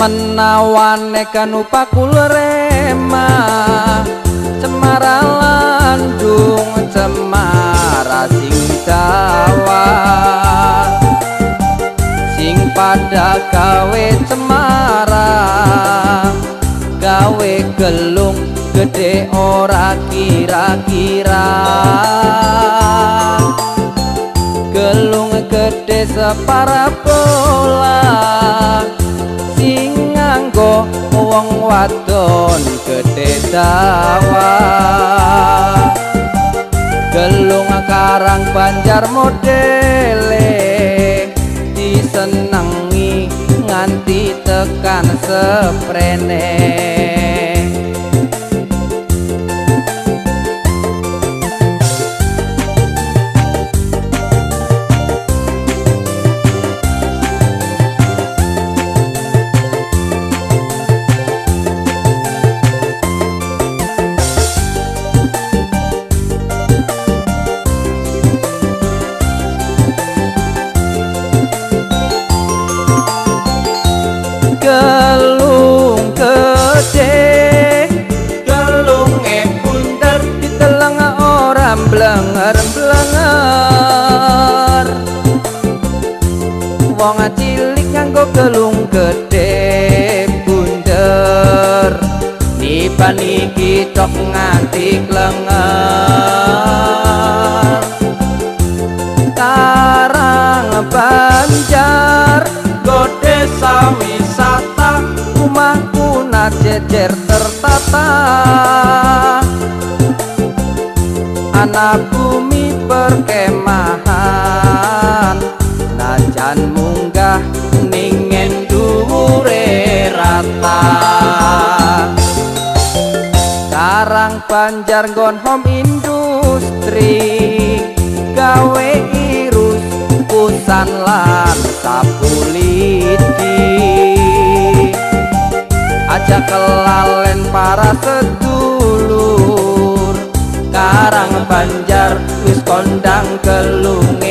menawane kanupakul rema cemara landung cemara sing dawa. Sing pada gawe cemara gawe gelung gede ora kira-kira. Gelung gede separabola nganggo wong wadon gede dawa gelung karang banjar modele disenengi nganti tekan seprene wong cilik nganggo gelung gede bunder. Nipan iki tok nganti klenger. Karang banjar gode wisata rumahku jejer tertata. Anak rata karang banjar gon home industri gawe irus pusan lan sapuliti aja kelalen para sedulur karang banjar wis kondang gelunge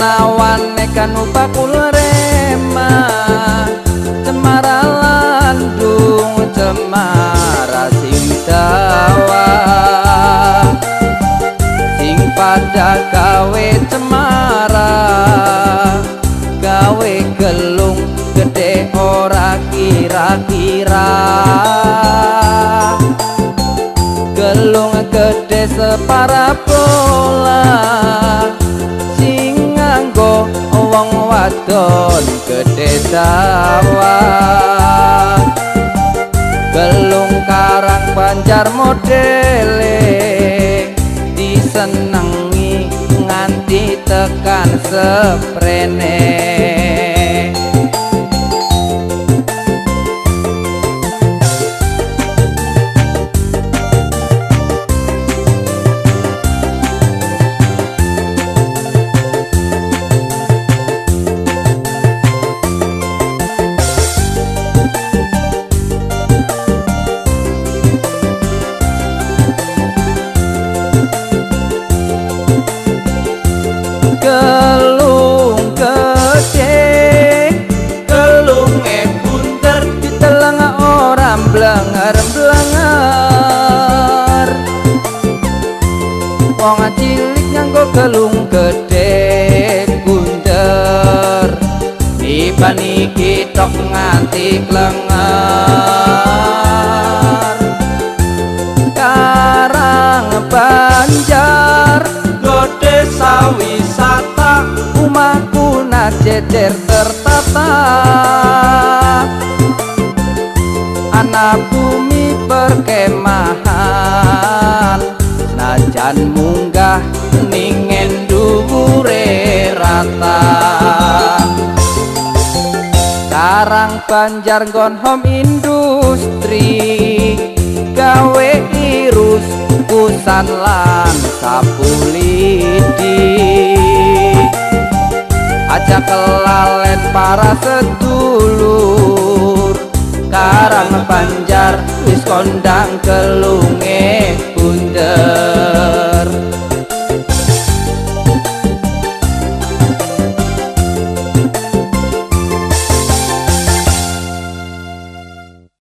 menawane kanupakul rema. Cemara landung cemara sing dawa sing pada gawe cemara gawe gelung gede ora kira-kira. Gelung gede separabola sing nganggo wong wadon gede dawa gelung karang banjar modele disenengi nganti tekan seprene iban iki tok nganti klenger karang banjar gode wisata rumahku jejer tertata. Anak bumi perkemahan najan munggah ningen dhuwure rata karang banjar gon home industri gawe irus kusan lan sapu lidi aja kelalen para sedulur karang panjar wis kondang kelunge bundel